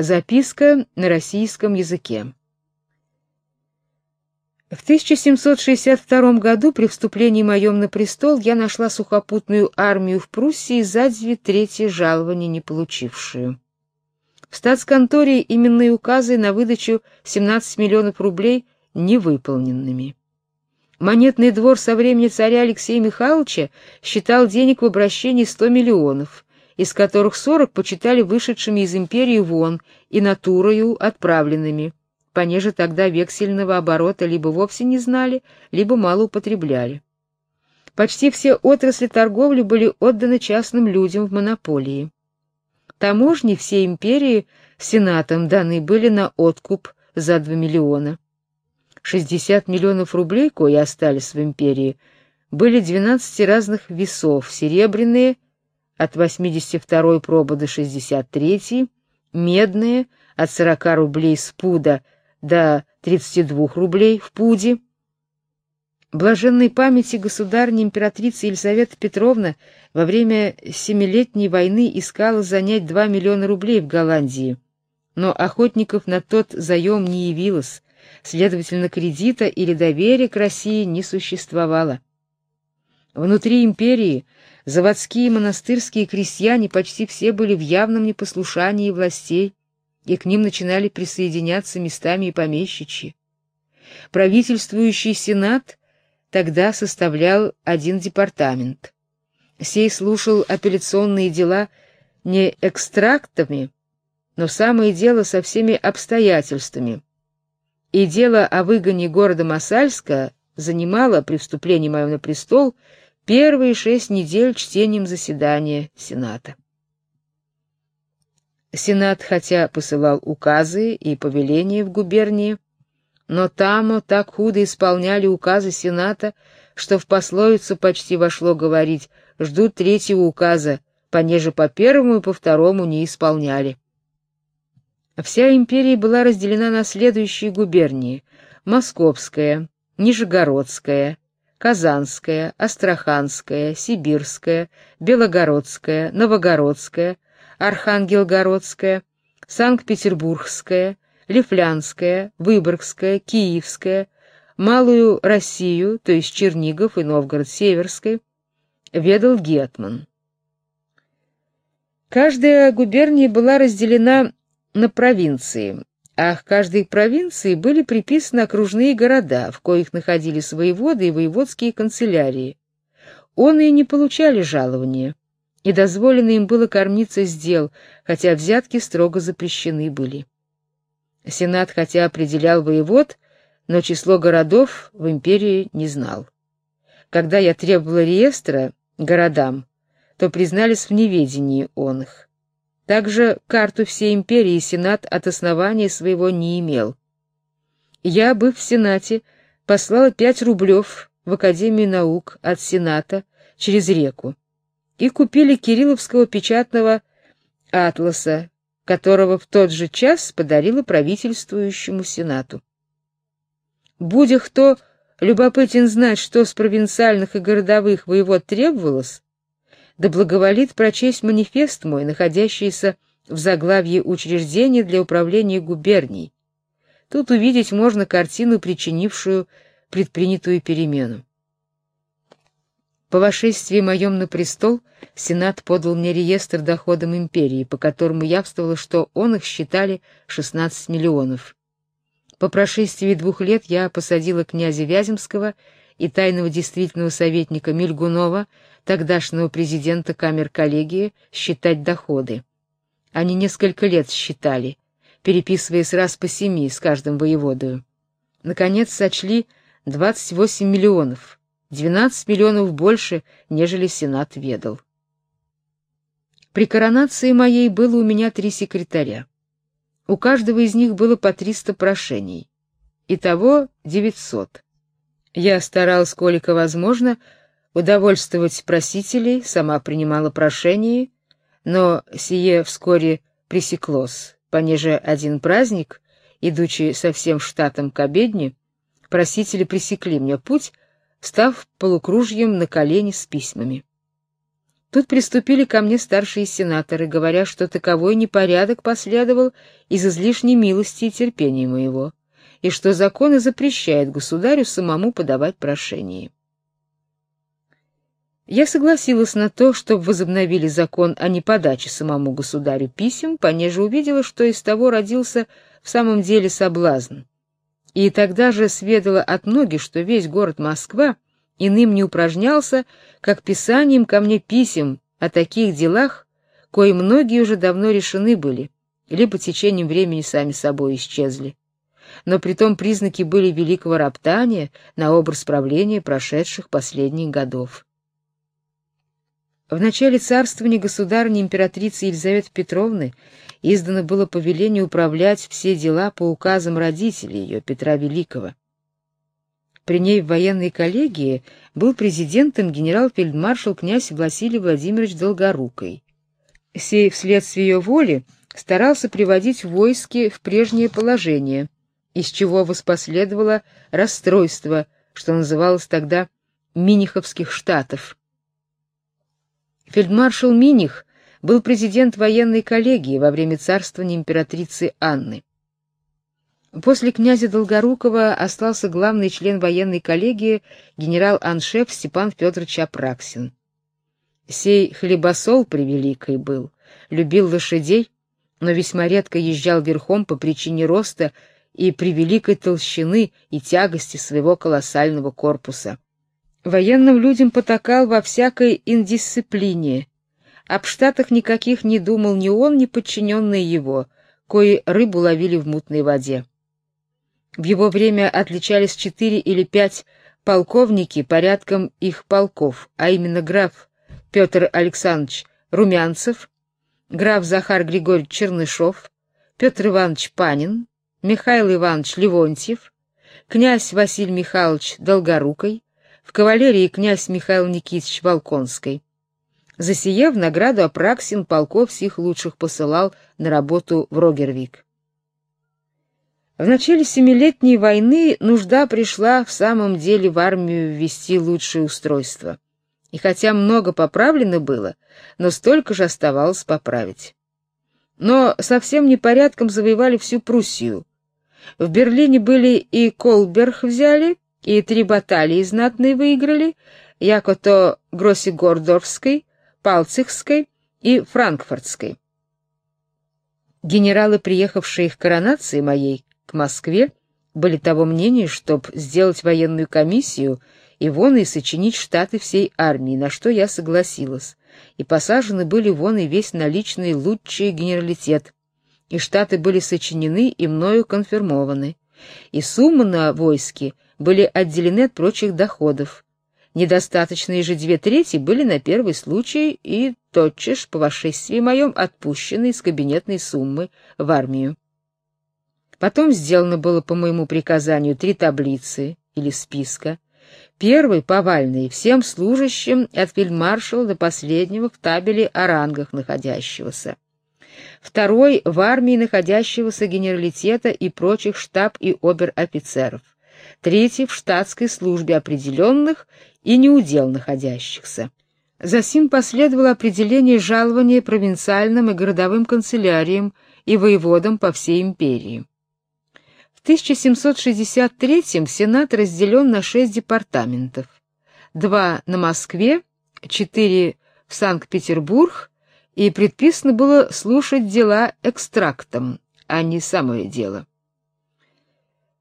Записка на российском языке. В 1762 году при вступлении моем на престол я нашла сухопутную армию в Пруссии за две трети жалования не получившую. В статсконторе именные указы на выдачу 17 миллионов рублей невыполненными. Монетный двор со времени царя Алексея Михайловича считал денег в обращении 100 миллионов, из которых сорок почитали вышедшими из империи вон и натурою отправленными, понеже тогда вексельного оборота либо вовсе не знали, либо мало употребляли. Почти все отрасли торговли были отданы частным людям в монополии. Таможни всей империи сенатом даны были на откуп за 2 миллиона. 60 миллионов рублей, кои остались в империи, были 12 разных весов, серебряные – от 82 пробы до 63, медные от 40 рублей с пуда до 32 рублей в пуде. Блаженной памяти государни императрица Елизавета Петровна во время Семилетней войны искала занять 2 миллиона рублей в Голландии, но охотников на тот заем не явилось, следовательно, кредита или доверия к России не существовало. Внутри империи Заводские и монастырские крестьяне почти все были в явном непослушании властей, и к ним начинали присоединяться местами и помещичьи. Правительствующий сенат тогда составлял один департамент. Сей слушал апелляционные дела не экстрактами, но самое дело со всеми обстоятельствами. И дело о выгоне города Масальска занимало при вступлении моем на престол первые шесть недель чтением заседания Сената. Сенат, хотя посылал указы и повеления в губернии, но там так худо исполняли указы Сената, что в пословицу почти вошло говорить «ждут третьего указа, понеже по первому и по второму не исполняли». Вся империя была разделена на следующие губернии: Московская, Нижегородская, Казанская, Астраханская, Сибирская, Белогородская, Новогородская, Архангелгородская, Санкт-Петербургская, Лифлянская, Выборгская, Киевская, Малую Россию, то есть Чернигов и Новгород-Северской, ведал гетман. Каждая губерния была разделена на провинции, а к каждой провинции были приписаны окружные города, в коих находились воеводы и воеводские канцелярии. Он и не получали жалования, и дозволено им было кормиться с дел, хотя взятки строго запрещены были. Сенат хотя определял воевод, но число городов в империи не знал. Когда я требовала реестра городам, то признались в неведении он их. Также карту всей империи Сенат от основания своего не имел. Я, быв в Сенате, послала пять рублев в Академию наук от Сената через реку и купили Кирилловского печатного атласа, которого в тот же час подарила правительствующему Сенату. Будь кто любопытен знать, что с провинциальных и городовых воевод требовалось, да благоволит прочесть манифест мой, находящийся в заглавье учреждения для управления губернией. Тут увидеть можно картину, причинившую предпринятую перемену. По вошествии моем на престол Сенат подал мне реестр доходам империи, по которому явствовало, что он их считали 16 миллионов. По прошествии двух лет я посадила князя Вяземского и тайного действительного советника Мильгунова тогдашнего президента камер коллегии считать доходы. Они несколько лет считали, переписываясь раз по семи с каждым воеводою. Наконец сочли 28 миллионов, 12 миллионов больше, нежели Сенат ведал. При коронации моей было у меня три секретаря. У каждого из них было по 300 прошений. Итого 900. Я старалась, сколько возможно, удовольствовать просителей, сама принимала прошения, но сие вскоре пресеклось, понеже один праздник, идучи со всем штатом к обедне, просители пресекли мне путь, став полукружьем на колени с письмами. Тут приступили ко мне старшие сенаторы, говоря, что таковой непорядок последовал из излишней милости и терпения моего, и что законы запрещают государю самому подавать прошение. Я согласилась на то, чтобы возобновили закон о неподаче самому государю писем, понеже увидела, что из того родился в самом деле соблазн. И тогда же сведала от многих, что весь город Москва иным не упражнялся, как писанием ко мне писем о таких делах, кои многие уже давно решены были, либо течением времени сами собой исчезли. Но притом признаки были великого роптания на образ правления прошедших последних годов. В начале царствования государыни императрицы Елизаветы Петровны издано было повеление управлять все дела по указам родителей ее Петра Великого. При ней в военной коллегии был президентом генерал-фельдмаршал князь Василий Владимирович Долгорукий. Сей вследствие ее воли старался приводить войски в прежнее положение, из чего воспоследовало расстройство, что называлось тогда Миниховских штатов. Фельдмаршал Миних был президент военной коллегии во время царствования императрицы Анны. После князя Долгорукова остался главный член военной коллегии генерал-аншеф Степан Федорович Апраксин. Сей хлебосол превеликий был, любил лошадей, но весьма редко езжал верхом по причине роста и превеликой толщины и тягости своего колоссального корпуса. Военным людям потакал во всякой индисциплине. Об штатах никаких не думал ни он, ни подчиненные его, кои рыбу ловили в мутной воде. В его время отличались четыре или пять полковники порядком их полков, а именно граф Петр Александрович Румянцев, граф Захар Григорьевич Чернышов, Петр Иванович Панин, Михаил Иванович Левонтьев, князь Василий Михайлович Долгорукий, в кавалерии князь Михаил Никитич Волконский. За сие в награду Апраксин полков всех лучших посылал на работу в Рогервик. В начале Семилетней войны нужда пришла в самом деле в армию ввести лучшее устройство. И хотя много поправлено было, но столько же оставалось поправить. Но совсем непорядком завоевали всю Пруссию. В Берлине были и Колберг взяли, и три баталии знатные выиграли, яко то Гроссигордорфской, Палцихской и Франкфуртской. Генералы, приехавшие к коронации моей к Москве, были того мнения, чтоб сделать военную комиссию и вон и сочинить штаты всей армии, на что я согласилась. И посажены были вон и весь наличный лучший генералитет. И штаты были сочинены и мною конфирмованы. И суммы на войске — были отделены от прочих доходов. Недостаточные же две трети были на первый случай и тотчас по восшествии моем отпущены из кабинетной суммы в армию. Потом сделано было по моему приказанию три таблицы или списка. Первый повальный всем служащим от фельдмаршала до последнего в табеле о рангах находящегося. Второй в армии находящегося генералитета и прочих штаб и обер-офицеров третий в штатской службе определенных и неудел находящихся. Засим последовало определение жалования провинциальным и городовым канцеляриям и воеводам по всей империи. В 1763 Сенат разделен на шесть департаментов. Два на Москве, четыре в Санкт-Петербург, и предписано было слушать дела экстрактом, а не самое дело.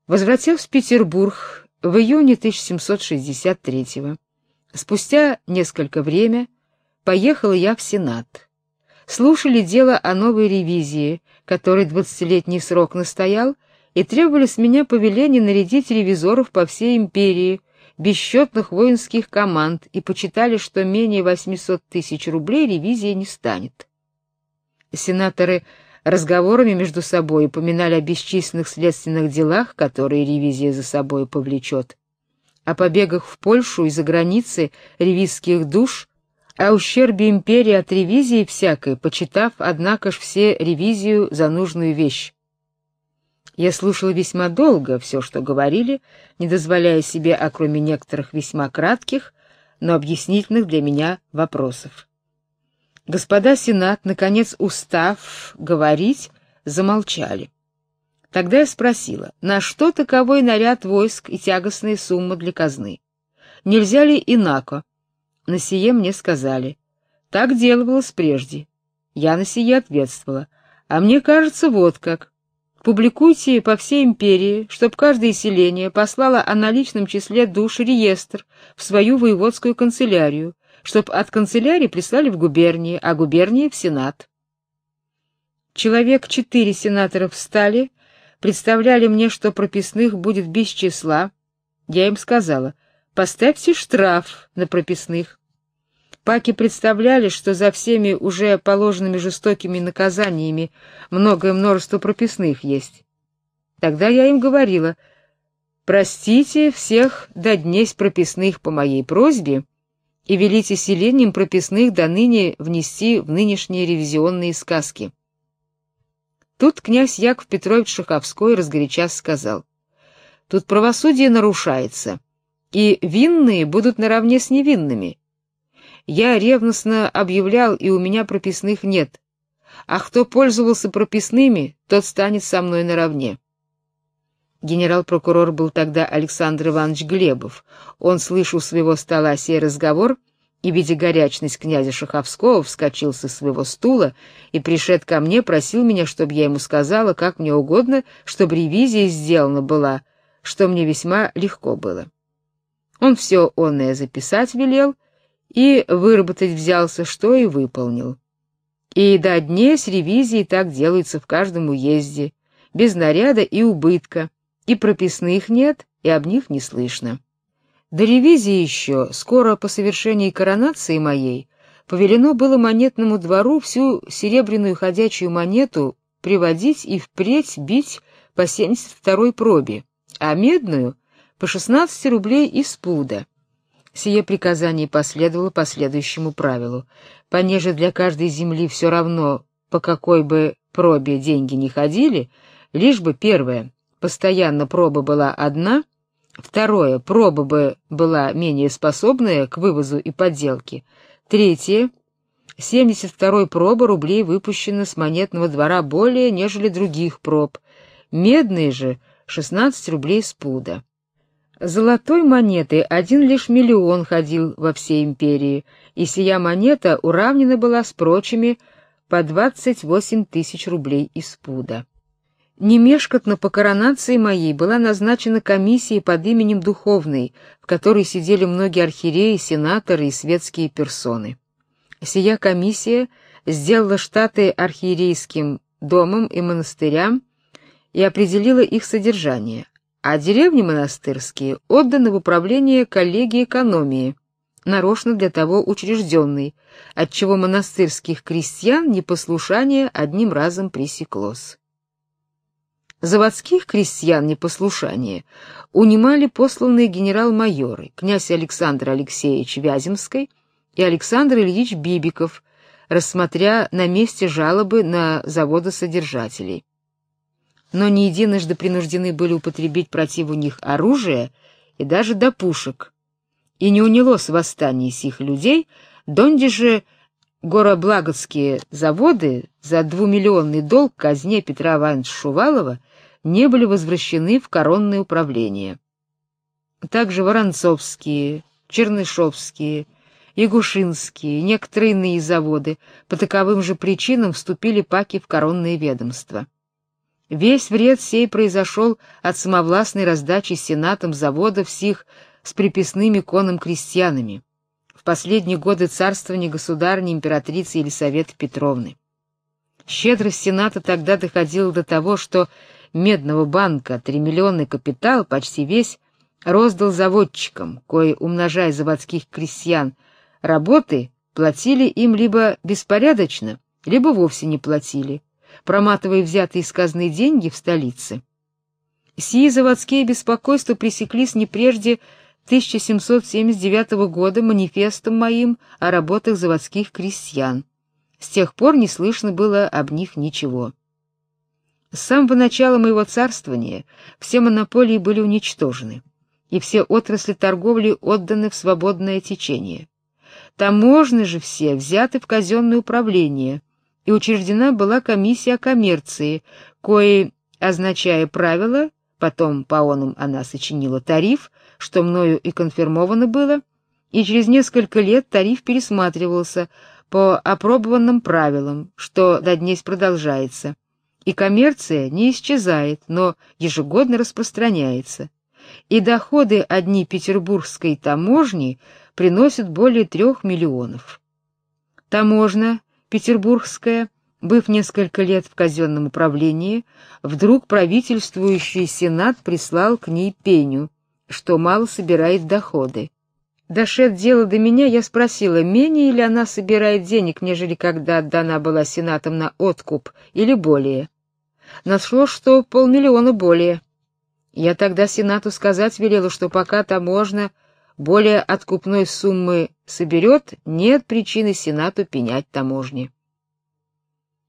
Возвратился в Петербург в июне 1763-го. Спустя несколько время поехал я в Сенат. Слушали дело о новой ревизии, которой двадцатилетний срок настоял, и требовали с меня повеления нарядить ревизоров по всей империи, бесчетных воинских команд, и почитали, что менее 800 тысяч рублей ревизия не станет. Сенаторы разговорами между собой упоминали о бесчисленных следственных делах, которые ревизия за собой повлечет, о побегах в Польшу и за границы ревизских душ, о ущербе империи от ревизии всякой, почитав, однако ж, все ревизию за нужную вещь. Я слушал весьма долго все, что говорили, не дозволяя себе, а кроме некоторых весьма кратких, но объяснительных для меня вопросов. Господа сенат, наконец устав говорить, замолчали. Тогда я спросила, на что таковой наряд войск и тягостная сумма для казны? Нельзя ли инако? На сие мне сказали. Так делалось прежде. Я на сие ответствовала. А мне кажется, вот как. Публикуйте по всей империи, чтоб каждое селение послало о наличном числе душ реестр в свою воеводскую канцелярию, чтоб от канцелярии прислали в губернии, а губернии в сенат. Человек четыре сенаторов встали, представляли мне, что прописных будет без числа. Я им сказала: "Поставьте штраф на прописных". Паки представляли, что за всеми уже положенными жестокими наказаниями многое множество прописных есть. Тогда я им говорила: "Простите всех до днесь прописных по моей просьбе" и велите селениям прописных до ныне внести в нынешние ревизионные сказки. Тут князь Яков Петрович Шаховской разгоряча сказал: "Тут правосудие нарушается, и винные будут наравне с невинными. Я ревностно объявлял, и у меня прописных нет. А кто пользовался прописными, тот станет со мной наравне". Генерал-прокурор был тогда Александр Иванович Глебов. Он слышал своего стола сей разговор и, видя горячность князя Шаховского, вскочил со своего стула и, пришед ко мне, просил меня, чтобы я ему сказала, как мне угодно, чтобы ревизия сделана была, что мне весьма легко было. Он все онное записать велел и выработать взялся, что и выполнил. И до дней с ревизией так делается в каждом уезде, без наряда и убытка и прописных нет, и об них не слышно. До ревизии еще, скоро по совершении коронации моей, повелено было монетному двору всю серебряную ходячую монету приводить и впредь бить по 72-й пробе, а медную по 16 рублей из пуда. Сие приказание последовало по следующему правилу: понеже для каждой земли все равно, по какой бы пробе деньги не ходили, лишь бы первое постоянно проба была одна, второе проба бы была менее способная к вывозу и подделке, третье 72-й проба рублей выпущено с монетного двора более, нежели других проб. Медные же 16 рублей с пуда. Золотой монеты один лишь миллион ходил во всей империи, и сия монета уравнена была с прочими по 28 тысяч рублей из пуда. Немешкотно по коронации моей была назначена комиссия под именем Духовной, в которой сидели многие архиереи, сенаторы и светские персоны. Сия комиссия сделала штаты архиерейским домом и монастырям и определила их содержание, а деревни монастырские отданы в управление коллегии экономии, нарочно для того учрежденной, отчего монастырских крестьян непослушание одним разом пресеклось заводских крестьян непослушание унимали посланные генерал-майоры князь Александр Алексеевич Вяземский и Александр Ильич Бибиков, рассмотря на месте жалобы на заводосодержателей. Но не единожды принуждены были употребить против них оружие и даже до пушек. И не унялось восстание сих людей, донде же гороблагодские заводы за двумиллионный долг казне Петра Ивановича Шувалова не были возвращены в коронное управление. Также Воронцовские, Чернышовские, Ягушинские, некоторые иные заводы по таковым же причинам вступили паки в коронное ведомство. Весь вред сей произошел от самовластной раздачи сенатом заводов всех с приписными конным крестьянами в последние годы царствования государни императрицы Елисаветы Петровны. Щедрость сената тогда доходила до того, что Медного банка тримиллионный капитал почти весь роздал заводчикам, кои, умножая заводских крестьян, работы платили им либо беспорядочно, либо вовсе не платили, проматывая взятые из казны деньги в столице. Сии заводские беспокойства пресеклись не прежде 1779 года манифестом моим о работах заводских крестьян. С тех пор не слышно было об них ничего. С самого начала моего царствования все монополии были уничтожены, и все отрасли торговли отданы в свободное течение. Таможны же все взяты в казенное управление, и учреждена была комиссия о коммерции, кое, означая правила, потом по онам она сочинила тариф, что мною и конфирмовано было, и через несколько лет тариф пересматривался по опробованным правилам, что до дней продолжается. И коммерция не исчезает, но ежегодно распространяется. И доходы одни петербургской таможни приносят более трех миллионов. Таможня петербургская, быв несколько лет в казенном управлении, вдруг правительствующий сенат прислал к ней пеню, что мало собирает доходы. Дошед дело до меня, я спросила, менее ли она собирает денег, нежели когда отдана была сенатом на откуп, или более. Нашло, что полмиллиона более. Я тогда сенату сказать велела, что пока таможня более откупной суммы соберет, нет причины сенату пенять таможни.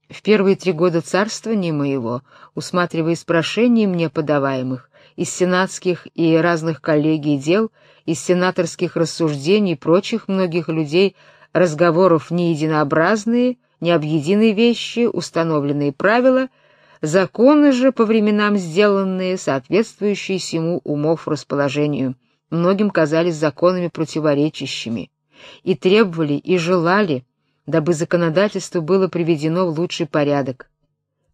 В первые три года царствования моего, усматривая прошений мне подаваемых из сенатских и разных коллегий дел, из сенаторских рассуждений прочих многих людей разговоров не единообразные, не об единой вещи, установленные правила, законы же по временам сделанные, соответствующие всему умов расположению, многим казались законами противоречащими, и требовали и желали, дабы законодательство было приведено в лучший порядок.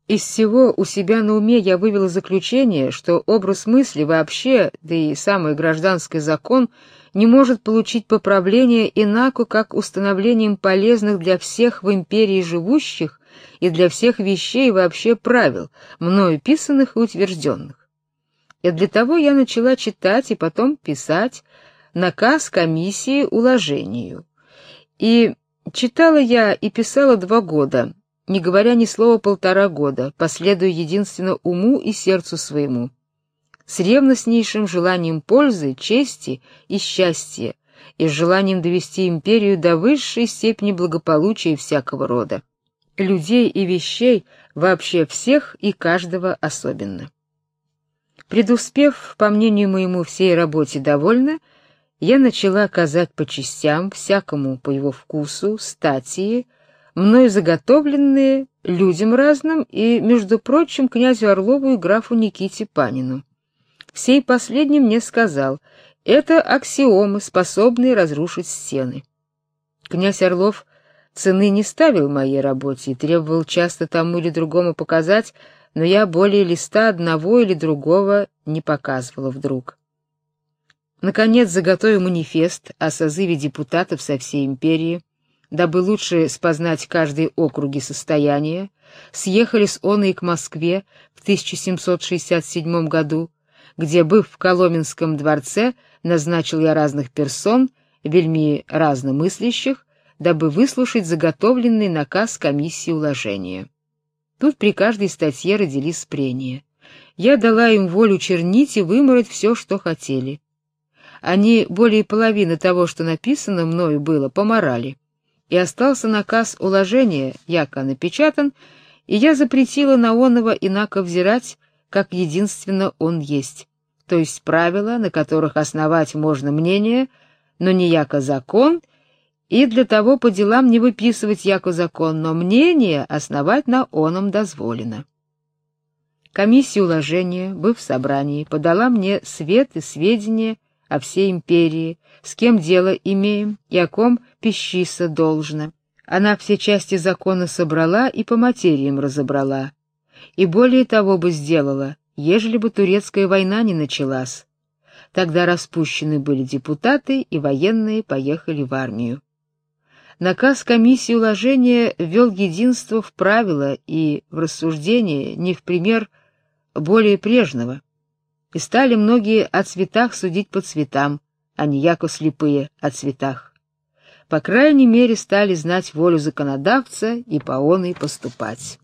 Из всего у себя на уме я вывела заключение, что образ мысли вообще, да и самый гражданский закон, не может получить поправления инако, как установлением полезных для всех в империи живущих и для всех вещей вообще правил, мною писанных и утвержденных. И для того я начала читать и потом писать наказ комиссии уложению. И читала я и писала два года, не говоря ни слова полтора года, последуя единственно уму и сердцу своему, с ревностнейшим желанием пользы, чести и счастья, и с желанием довести империю до высшей степени благополучия всякого рода, людей и вещей, вообще всех и каждого особенно. Предуспев, по мнению моему, всей работе довольно, я начала оказать по частям всякому по его вкусу, статии, мною заготовленные людям разным и, между прочим, князю Орлову и графу Никите Панину. Сей последний мне сказал: "Это аксиомы, способные разрушить стены". Князь Орлов цены не ставил моей работе и требовал часто тому или другому показать, но я более листа одного или другого не показывала вдруг. Наконец заготовил манифест о созыве депутатов со всей империи дабы лучше спознать каждый округи состояния, съехали с оной к Москве в 1767 году, где, быв в Коломенском дворце, назначил я разных персон, вельми разномыслящих, дабы выслушать заготовленный наказ комиссии уложения. Тут при каждой статье родились прения. Я дала им волю чернить и вымороть все, что хотели. Они более половины того, что написано мною было, поморали и остался наказ уложения, яко напечатан, и я запретила на оного инако взирать, как единственно он есть, то есть правила, на которых основать можно мнение, но не яко закон, и для того по делам не выписывать яко закон, но мнение основать на оном дозволено. Комиссия уложения, быв в собрании, подала мне свет и сведения о всей империи, с кем дело имеем и о ком пищиса должно. Она все части закона собрала и по материям разобрала. И более того бы сделала, ежели бы турецкая война не началась. Тогда распущены были депутаты, и военные поехали в армию. Наказ комиссии уложения ввел единство в правила и в рассуждение не в пример более прежнего и стали многие о цветах судить по цветам, а не яко слепые о цветах. По крайней мере, стали знать волю законодавца и по оной поступать.